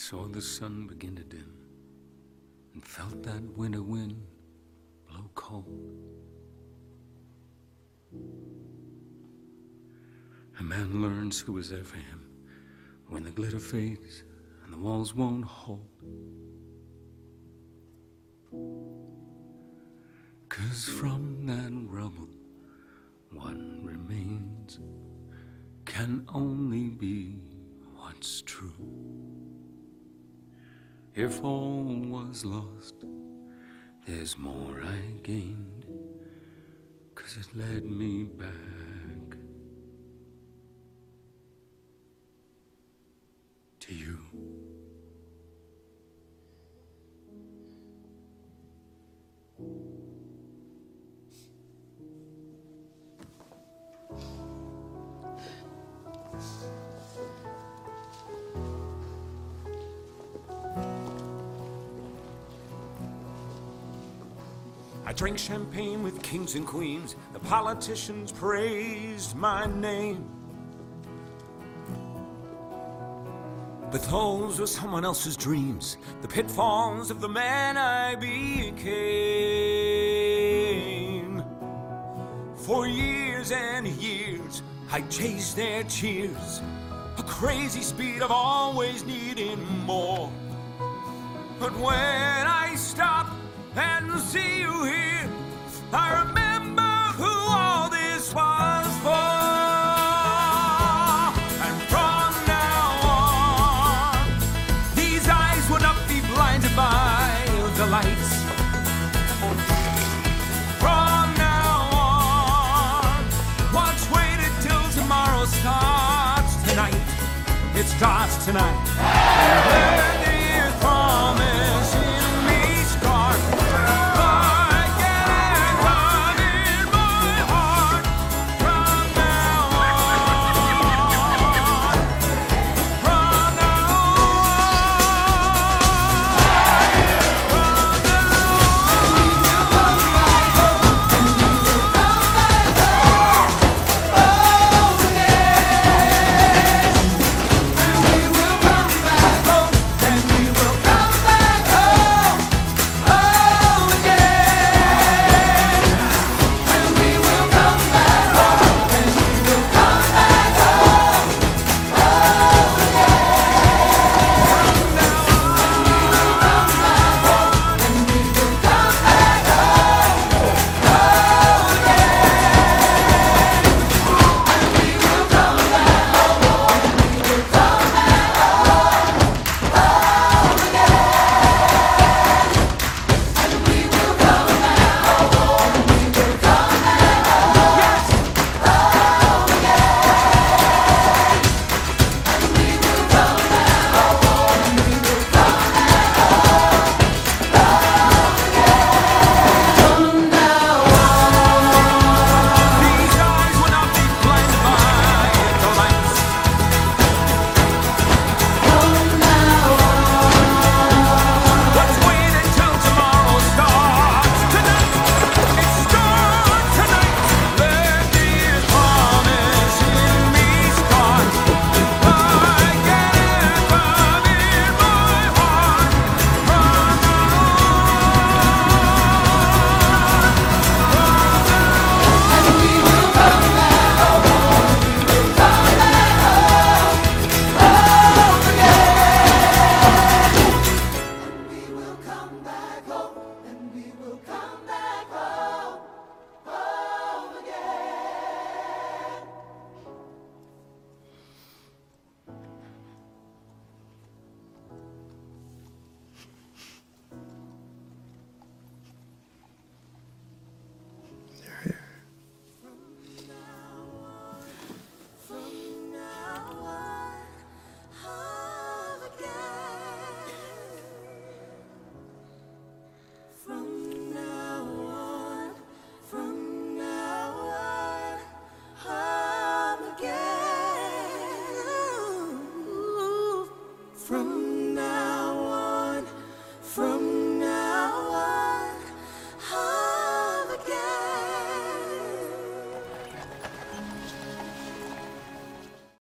saw the sun begin to dim and felt that winter wind blow cold. A man learns who was there for him when the glitter fades and the walls won't hold. Cause from that rubble, what remains can only be what's true. If all was lost, there's more I gained, cause it led me back I drank champagne with kings and queens. The politicians praised my name. But those were someone else's dreams, the pitfalls of the man I became. For years and years, I chased their cheers, a crazy speed of always needing more. But when starts tonight.